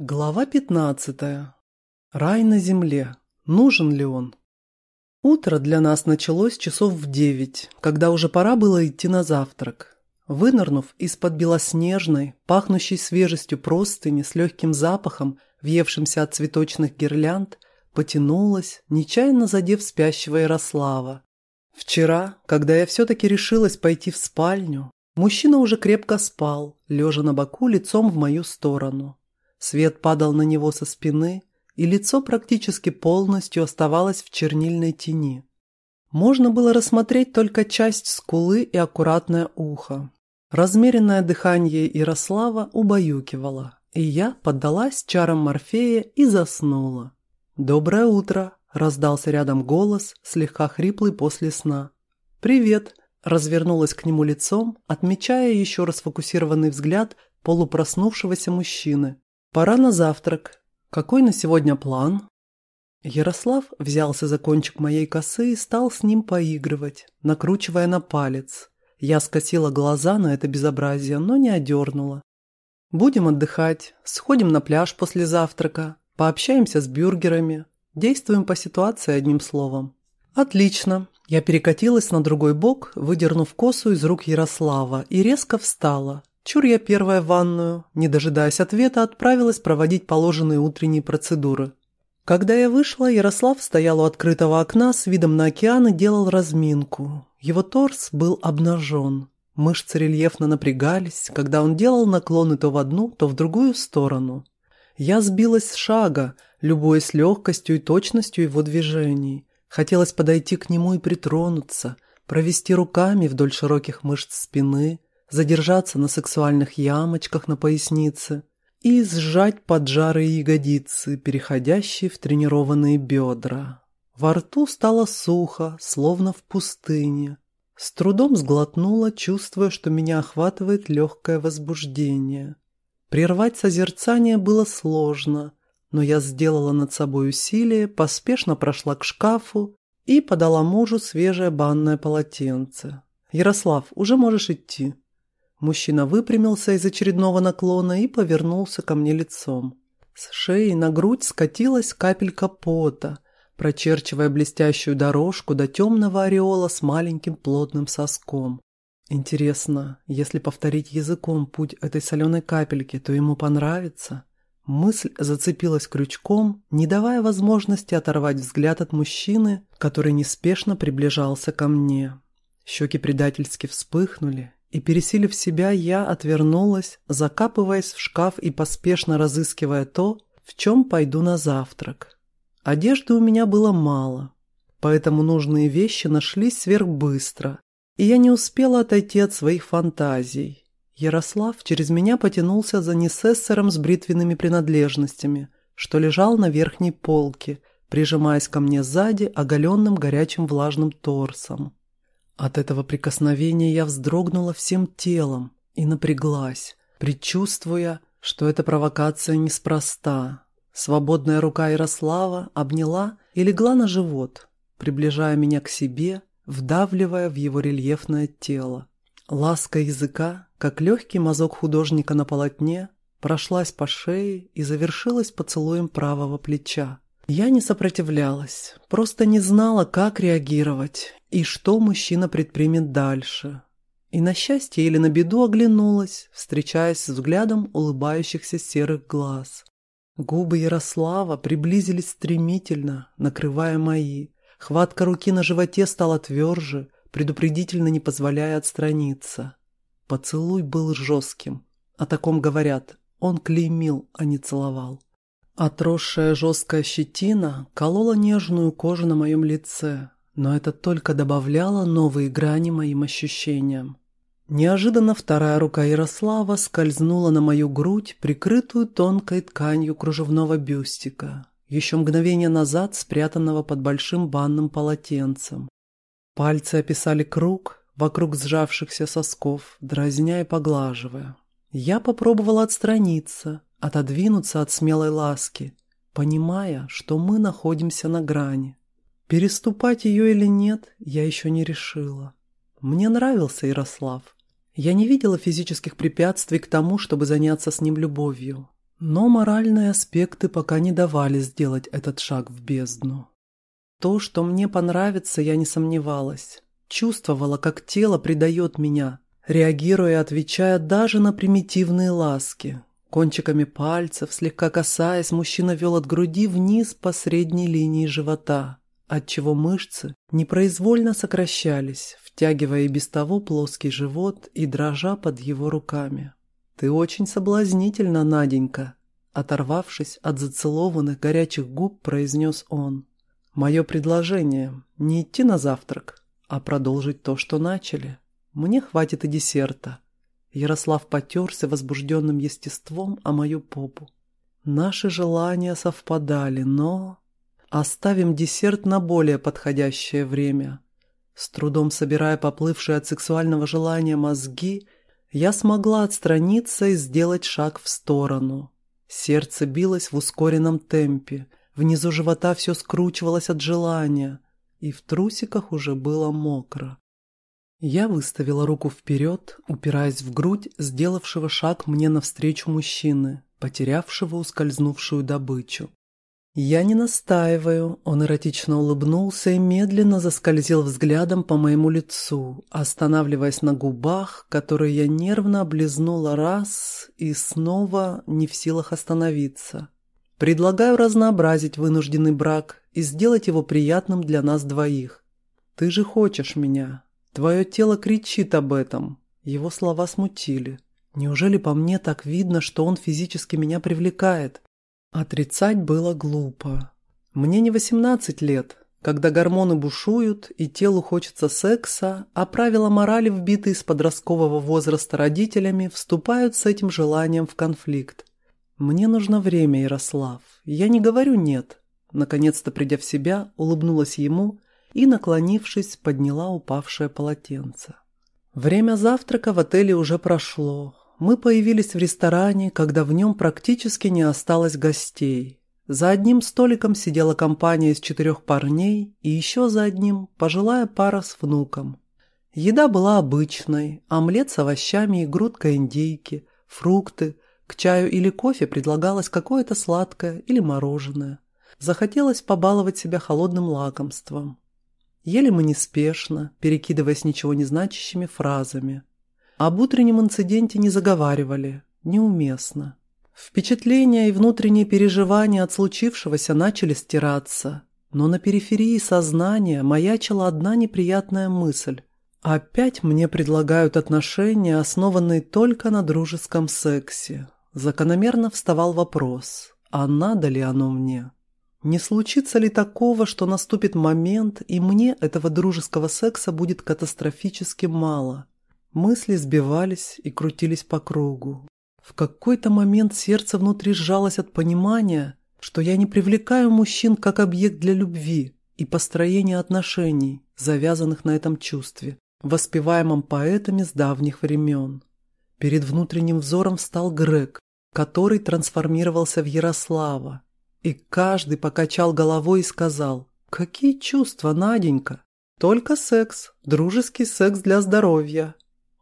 Глава 15. Рай на земле. Нужен ли он? Утро для нас началось часов в девять, когда уже пора было идти на завтрак. Вынырнув из-под белоснежной, пахнущей свежестью простыни с легким запахом, въевшимся от цветочных гирлянд, потянулась, нечаянно задев спящего Ярослава. Вчера, когда я все-таки решилась пойти в спальню, мужчина уже крепко спал, лежа на боку лицом в мою сторону. Свет падал на него со спины, и лицо практически полностью оставалось в чернильной тени. Можно было рассмотреть только часть скулы и аккуратное ухо. Размеренное дыхание Ярослава убаюкивало, и я поддалась чарам Морфея и заснула. «Доброе утро!» – раздался рядом голос, слегка хриплый после сна. «Привет!» – развернулась к нему лицом, отмечая еще раз фокусированный взгляд полупроснувшегося мужчины. Пора на завтрак. Какой на сегодня план? Ярослав взялся за кончик моей косы и стал с ним поигрывать, накручивая на палец. Я скосила глаза на это безобразие, но не одернула. Будем отдыхать, сходим на пляж после завтрака, пообщаемся с бюргерами, действуем по ситуации одним словом. Отлично. Я перекатилась на другой бок, выдернув косу из рук Ярослава и резко встала, Чур я первая в ванную, не дожидаясь ответа, отправилась проводить положенные утренние процедуры. Когда я вышла, Ярослав стоял у открытого окна с видом на океан и делал разминку. Его торс был обнажен. Мышцы рельефно напрягались, когда он делал наклоны то в одну, то в другую сторону. Я сбилась с шага, любуясь легкостью и точностью его движений. Хотелось подойти к нему и притронуться, провести руками вдоль широких мышц спины – задержаться на сексуальных ямочках на пояснице и сжать поджарые ягодицы, переходящие в тренированные бедра. Во рту стало сухо, словно в пустыне. С трудом сглотнула, чувствуя, что меня охватывает легкое возбуждение. Прервать созерцание было сложно, но я сделала над собой усилие, поспешно прошла к шкафу и подала мужу свежее банное полотенце. «Ярослав, уже можешь идти». Мужчина выпрямился из очередного наклона и повернулся ко мне лицом. С шеи на грудь скатилась капелька пота, прочерчивая блестящую дорожку до темного ореола с маленьким плотным соском. Интересно, если повторить языком путь этой соленой капельки, то ему понравится? Мысль зацепилась крючком, не давая возможности оторвать взгляд от мужчины, который неспешно приближался ко мне. Щеки предательски вспыхнули, и, пересилив себя, я отвернулась, закапываясь в шкаф и поспешно разыскивая то, в чем пойду на завтрак. Одежды у меня было мало, поэтому нужные вещи нашлись сверхбыстро, и я не успела отойти от своих фантазий. Ярослав через меня потянулся за несессором с бритвенными принадлежностями, что лежал на верхней полке, прижимаясь ко мне сзади оголенным горячим влажным торсом. От этого прикосновения я вздрогнула всем телом и напряглась, предчувствуя, что эта провокация неспроста. Свободная рука Ярослава обняла и легла на живот, приближая меня к себе, вдавливая в его рельефное тело. Ласка языка, как легкий мазок художника на полотне, прошлась по шее и завершилась поцелуем правого плеча. Я не сопротивлялась, просто не знала, как реагировать и что мужчина предпримет дальше. И на счастье или на беду оглянулась, встречаясь с взглядом улыбающихся серых глаз. Губы Ярослава приблизились стремительно, накрывая мои. Хватка руки на животе стала тверже, предупредительно не позволяя отстраниться. Поцелуй был жестким. О таком говорят. Он клеймил, а не целовал. Отросшая жесткая щетина колола нежную кожу на моем лице, но это только добавляло новые грани моим ощущениям. Неожиданно вторая рука Ярослава скользнула на мою грудь, прикрытую тонкой тканью кружевного бюстика, еще мгновение назад спрятанного под большим банным полотенцем. Пальцы описали круг вокруг сжавшихся сосков, дразня и поглаживая. Я попробовала отстраниться, отодвинуться от смелой ласки, понимая, что мы находимся на грани. Переступать ее или нет, я еще не решила. Мне нравился Ярослав. Я не видела физических препятствий к тому, чтобы заняться с ним любовью. Но моральные аспекты пока не давали сделать этот шаг в бездну. То, что мне понравится, я не сомневалась. Чувствовала, как тело предает меня, реагируя и отвечая даже на примитивные ласки. Кончиками пальцев, слегка касаясь, мужчина вел от груди вниз по средней линии живота, отчего мышцы непроизвольно сокращались, втягивая и без того плоский живот и дрожа под его руками. «Ты очень соблазнительна, Наденька», — оторвавшись от зацелованных горячих губ, произнес он. «Мое предложение — не идти на завтрак, а продолжить то, что начали. Мне хватит и десерта». Ярослав потерся возбужденным естеством о мою попу. Наши желания совпадали, но... Оставим десерт на более подходящее время. С трудом собирая поплывшие от сексуального желания мозги, я смогла отстраниться и сделать шаг в сторону. Сердце билось в ускоренном темпе, внизу живота все скручивалось от желания, и в трусиках уже было мокро. Я выставила руку вперед, упираясь в грудь сделавшего шаг мне навстречу мужчины, потерявшего ускользнувшую добычу. «Я не настаиваю», — он эротично улыбнулся и медленно заскользил взглядом по моему лицу, останавливаясь на губах, которые я нервно облизнула раз и снова не в силах остановиться. «Предлагаю разнообразить вынужденный брак и сделать его приятным для нас двоих. Ты же хочешь меня. Твое тело кричит об этом». Его слова смутили. Неужели по мне так видно, что он физически меня привлекает? Отрицать было глупо. Мне не 18 лет, когда гормоны бушуют и телу хочется секса, а правила морали, вбитые с подросткового возраста родителями, вступают с этим желанием в конфликт. Мне нужно время, Ярослав. Я не говорю «нет». Наконец-то, придя в себя, улыбнулась ему и, наклонившись, подняла упавшее полотенце. Время завтрака в отеле уже прошло, мы появились в ресторане, когда в нем практически не осталось гостей. За одним столиком сидела компания из четырех парней и еще за одним пожилая пара с внуком. Еда была обычной, омлет с овощами и грудка индейки, фрукты, к чаю или кофе предлагалось какое-то сладкое или мороженое. Захотелось побаловать себя холодным лакомством. Ели мы неспешно, перекидываясь ничего не значащими фразами. Об утреннем инциденте не заговаривали, неуместно. Впечатления и внутренние переживания от случившегося начали стираться, но на периферии сознания маячила одна неприятная мысль. Опять мне предлагают отношения, основанные только на дружеском сексе. Закономерно вставал вопрос, а надо ли оно мне? Не случится ли такого, что наступит момент, и мне этого дружеского секса будет катастрофически мало? Мысли сбивались и крутились по кругу. В какой-то момент сердце внутри сжалось от понимания, что я не привлекаю мужчин как объект для любви и построения отношений, завязанных на этом чувстве, воспеваемом поэтами с давних времен. Перед внутренним взором встал Грег, который трансформировался в Ярослава, и каждый покачал головой и сказал «Какие чувства, Наденька? Только секс, дружеский секс для здоровья,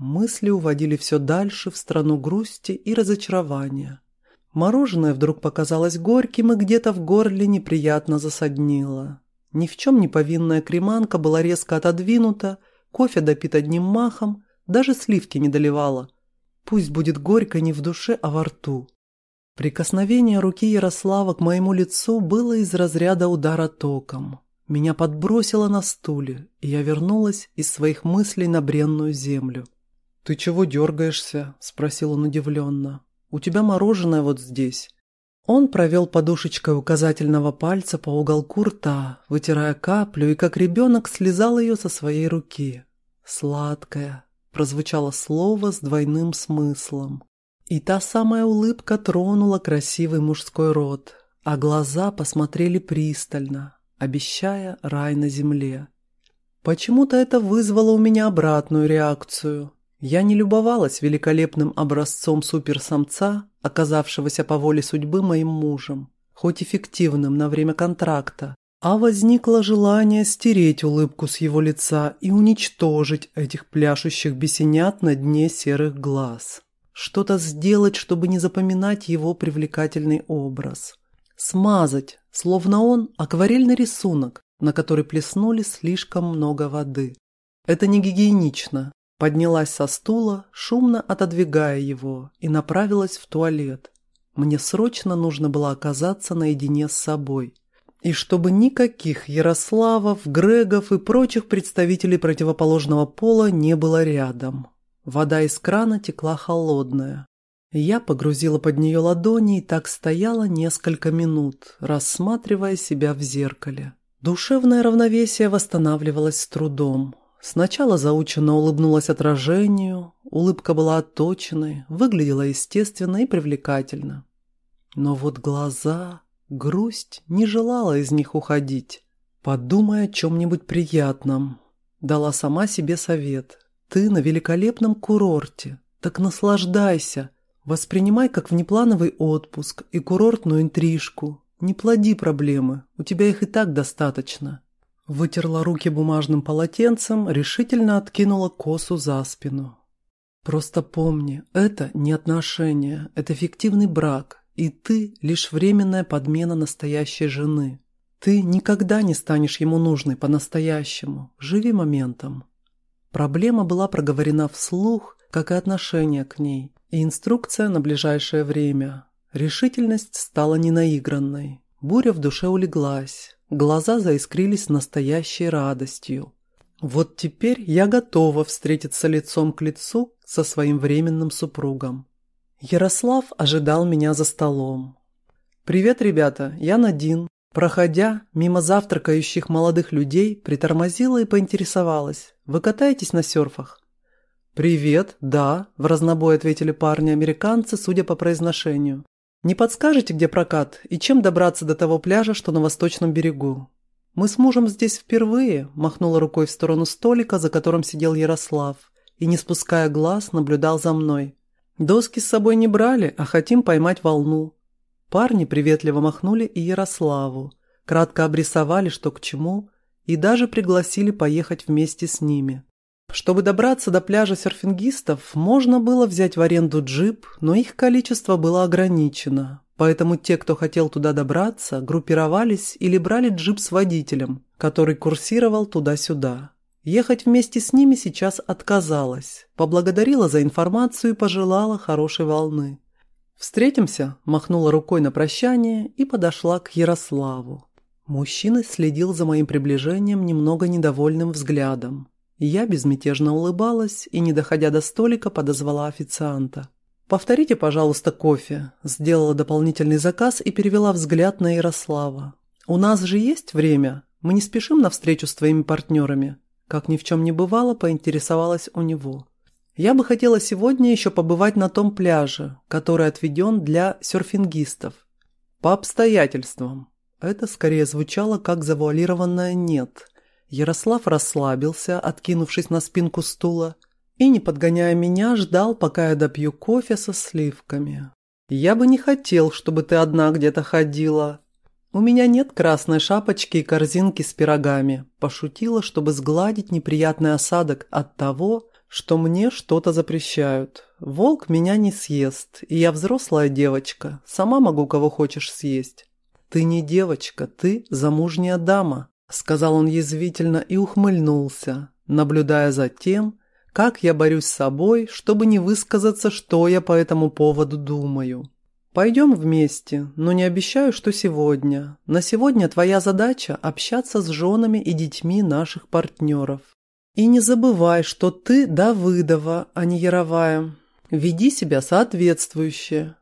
Мысли уводили все дальше в страну грусти и разочарования. Мороженое вдруг показалось горьким и где-то в горле неприятно засаднило. Ни в чем не повинная креманка была резко отодвинута, кофе допит одним махом, даже сливки не доливала. Пусть будет горько не в душе, а во рту. Прикосновение руки Ярослава к моему лицу было из разряда удара током. Меня подбросило на стуле, и я вернулась из своих мыслей на бренную землю. «Ты чего дергаешься?» – спросил он удивленно. «У тебя мороженое вот здесь». Он провел подушечкой указательного пальца по уголку рта, вытирая каплю, и как ребенок слезал ее со своей руки. «Сладкая», – прозвучало слово с двойным смыслом. И та самая улыбка тронула красивый мужской рот, а глаза посмотрели пристально, обещая рай на земле. Почему-то это вызвало у меня обратную реакцию. Я не любовалась великолепным образцом суперсамца, оказавшегося по воле судьбы моим мужем, хоть эффективным на время контракта, а возникло желание стереть улыбку с его лица и уничтожить этих пляшущих бесенят на дне серых глаз. Что-то сделать, чтобы не запоминать его привлекательный образ. Смазать, словно он акварельный рисунок, на который плеснули слишком много воды. Это не гигиенично. Поднялась со стула, шумно отодвигая его, и направилась в туалет. Мне срочно нужно было оказаться наедине с собой. И чтобы никаких Ярославов, Грегов и прочих представителей противоположного пола не было рядом. Вода из крана текла холодная. Я погрузила под нее ладони и так стояла несколько минут, рассматривая себя в зеркале. Душевное равновесие восстанавливалось с трудом. Сначала заученно улыбнулась отражению, улыбка была отточенной, выглядела естественно и привлекательно. Но вот глаза, грусть не желала из них уходить. Подумай о чем-нибудь приятном. Дала сама себе совет. Ты на великолепном курорте, так наслаждайся. Воспринимай как внеплановый отпуск и курортную интрижку. Не плоди проблемы, у тебя их и так достаточно. Вытерла руки бумажным полотенцем, решительно откинула косу за спину. Просто помни, это не отношения, это фиктивный брак, и ты лишь временная подмена настоящей жены. Ты никогда не станешь ему нужной по-настоящему. Живи моментом. Проблема была проговорена вслух, как и отношение к ней, и инструкция на ближайшее время. Решительность стала ненаигранной. Буря в душе улеглась, Глаза заискрились настоящей радостью. Вот теперь я готова встретиться лицом к лицу со своим временным супругом. Ярослав ожидал меня за столом. «Привет, ребята, я Надин». Проходя мимо завтракающих молодых людей, притормозила и поинтересовалась. «Вы катаетесь на серфах?» «Привет, да», – в разнобой ответили парни-американцы, судя по произношению. «Не подскажете, где прокат и чем добраться до того пляжа, что на восточном берегу?» «Мы с мужем здесь впервые», – махнула рукой в сторону столика, за которым сидел Ярослав, и, не спуская глаз, наблюдал за мной. «Доски с собой не брали, а хотим поймать волну». Парни приветливо махнули и Ярославу, кратко обрисовали, что к чему, и даже пригласили поехать вместе с ними. Чтобы добраться до пляжа серфингистов, можно было взять в аренду джип, но их количество было ограничено. Поэтому те, кто хотел туда добраться, группировались или брали джип с водителем, который курсировал туда-сюда. Ехать вместе с ними сейчас отказалась, поблагодарила за информацию и пожелала хорошей волны. «Встретимся?» – махнула рукой на прощание и подошла к Ярославу. Мужчина следил за моим приближением немного недовольным взглядом. Я безмятежно улыбалась и, не доходя до столика, подозвала официанта. «Повторите, пожалуйста, кофе», – сделала дополнительный заказ и перевела взгляд на Ярослава. «У нас же есть время? Мы не спешим на встречу с твоими партнерами?» Как ни в чем не бывало, поинтересовалась у него. «Я бы хотела сегодня еще побывать на том пляже, который отведен для серфингистов. По обстоятельствам». Это скорее звучало как завуалированное «нет», Ярослав расслабился, откинувшись на спинку стула, и, не подгоняя меня, ждал, пока я допью кофе со сливками. «Я бы не хотел, чтобы ты одна где-то ходила. У меня нет красной шапочки и корзинки с пирогами», пошутила, чтобы сгладить неприятный осадок от того, что мне что-то запрещают. Волк меня не съест, и я взрослая девочка, сама могу кого хочешь съесть. Ты не девочка, ты замужняя дама, сказал он язвительно и ухмыльнулся, наблюдая за тем, как я борюсь с собой, чтобы не высказаться, что я по этому поводу думаю. Пойдем вместе, но не обещаю, что сегодня. На сегодня твоя задача – общаться с женами и детьми наших партнеров. И не забывай, что ты Давыдова, а не Яровая. Веди себя соответствующе.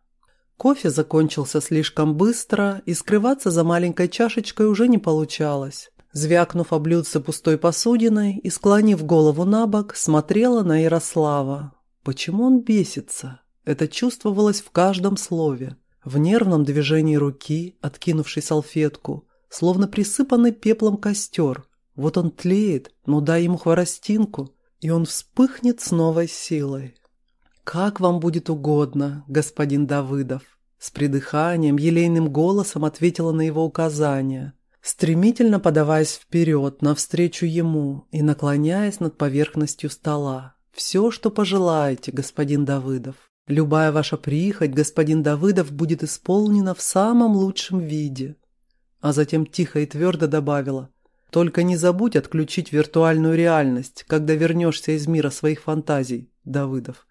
Кофе закончился слишком быстро, и скрываться за маленькой чашечкой уже не получалось. Звякнув о блюдце пустой посудиной и склонив голову на бок, смотрела на Ярослава. Почему он бесится? Это чувствовалось в каждом слове. В нервном движении руки, откинувшей салфетку, словно присыпанный пеплом костер. Вот он тлеет, но дай ему хворостинку, и он вспыхнет с новой силой. «Как вам будет угодно, господин Давыдов?» С придыханием, елейным голосом ответила на его указания – стремительно подаваясь вперед, навстречу ему и наклоняясь над поверхностью стола. «Все, что пожелаете, господин Давыдов». Любая ваша прихоть, господин Давыдов, будет исполнена в самом лучшем виде». А затем тихо и твердо добавила. «Только не забудь отключить виртуальную реальность, когда вернешься из мира своих фантазий, Давыдов».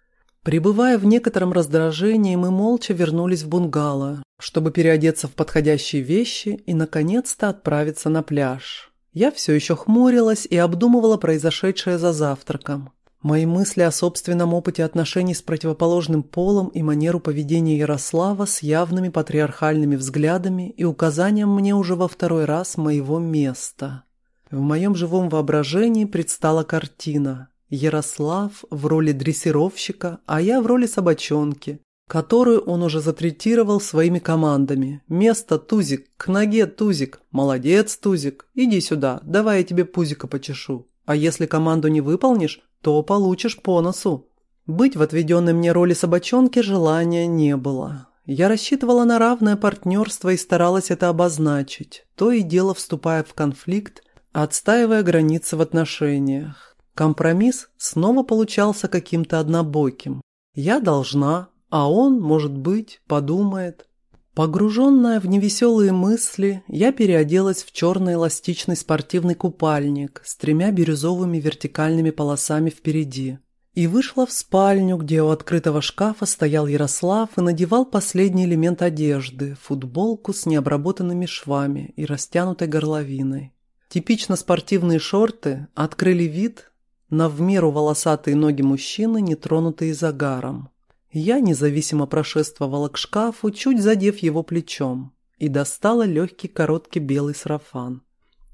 Прибывая в некотором раздражении, мы молча вернулись в бунгало, чтобы переодеться в подходящие вещи и, наконец-то, отправиться на пляж. Я все еще хмурилась и обдумывала произошедшее за завтраком. Мои мысли о собственном опыте отношений с противоположным полом и манеру поведения Ярослава с явными патриархальными взглядами и указанием мне уже во второй раз моего места. В моем живом воображении предстала картина. Ярослав в роли дрессировщика, а я в роли собачонки, которую он уже затретировал своими командами. Место Тузик, к ноге Тузик, молодец Тузик, иди сюда, давай я тебе пузика почешу. А если команду не выполнишь, то получишь по носу. Быть в отведенной мне роли собачонки желания не было. Я рассчитывала на равное партнерство и старалась это обозначить, то и дело вступая в конфликт, отстаивая границы в отношениях. Компромисс снова получался каким-то однобоким. Я должна, а он, может быть, подумает. Погруженная в невеселые мысли, я переоделась в черный эластичный спортивный купальник с тремя бирюзовыми вертикальными полосами впереди и вышла в спальню, где у открытого шкафа стоял Ярослав и надевал последний элемент одежды – футболку с необработанными швами и растянутой горловиной. Типично спортивные шорты открыли вид на в меру волосатые ноги мужчины, не тронутые загаром. Я независимо прошествовала к шкафу, чуть задев его плечом, и достала легкий короткий белый сарафан.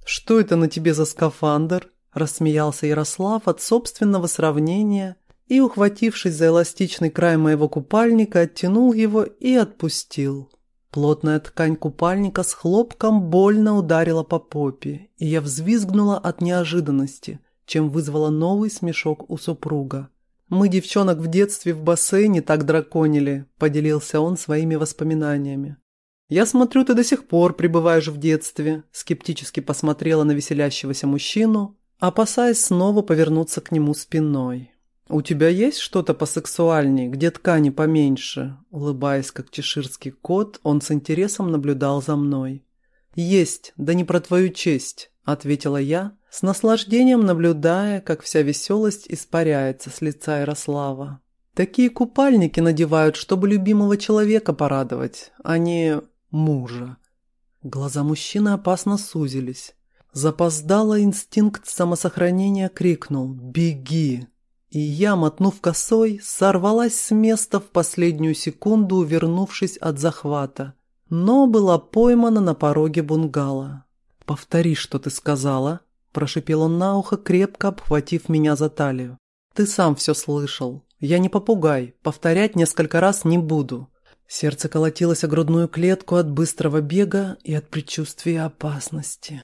«Что это на тебе за скафандр?» – рассмеялся Ярослав от собственного сравнения и, ухватившись за эластичный край моего купальника, оттянул его и отпустил. Плотная ткань купальника с хлопком больно ударила по попе, и я взвизгнула от неожиданности – чем вызвало новый смешок у супруга. «Мы девчонок в детстве в бассейне так драконили», – поделился он своими воспоминаниями. «Я смотрю, ты до сих пор пребываешь в детстве», – скептически посмотрела на веселящегося мужчину, опасаясь снова повернуться к нему спиной. «У тебя есть что-то посексуальней, где ткани поменьше?» Улыбаясь, как чеширский кот, он с интересом наблюдал за мной. «Есть, да не про твою честь», – ответила я, с наслаждением наблюдая, как вся веселость испаряется с лица Ярослава. Такие купальники надевают, чтобы любимого человека порадовать, а не мужа. Глаза мужчины опасно сузились. Запоздало инстинкт самосохранения крикнул «Беги!» И я, мотнув косой, сорвалась с места в последнюю секунду, увернувшись от захвата. Но была поймана на пороге бунгало. «Повтори, что ты сказала», Прошипел он на ухо, крепко обхватив меня за талию. «Ты сам все слышал. Я не попугай, повторять несколько раз не буду». Сердце колотилось о грудную клетку от быстрого бега и от предчувствия опасности.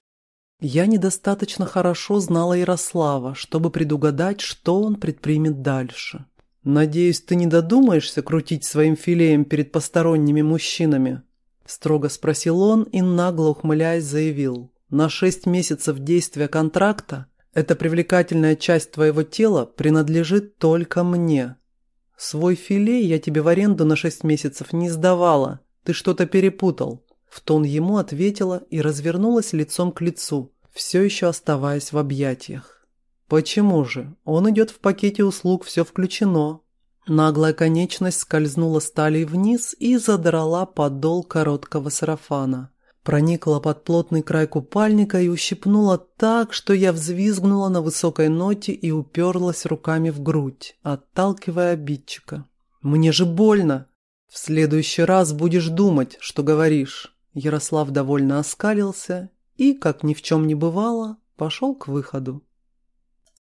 Я недостаточно хорошо знала Ярослава, чтобы предугадать, что он предпримет дальше. «Надеюсь, ты не додумаешься крутить своим филеем перед посторонними мужчинами?» Строго спросил он и, нагло ухмыляясь, заявил. На шесть месяцев действия контракта эта привлекательная часть твоего тела принадлежит только мне. Свой филе я тебе в аренду на шесть месяцев не сдавала. Ты что-то перепутал. В тон ему ответила и развернулась лицом к лицу, все еще оставаясь в объятиях. Почему же? Он идет в пакете услуг, все включено. Наглая конечность скользнула с талии вниз и задрала подол короткого сарафана проникла под плотный край купальника и ущипнула так, что я взвизгнула на высокой ноте и уперлась руками в грудь, отталкивая обидчика. «Мне же больно! В следующий раз будешь думать, что говоришь!» Ярослав довольно оскалился и, как ни в чем не бывало, пошел к выходу.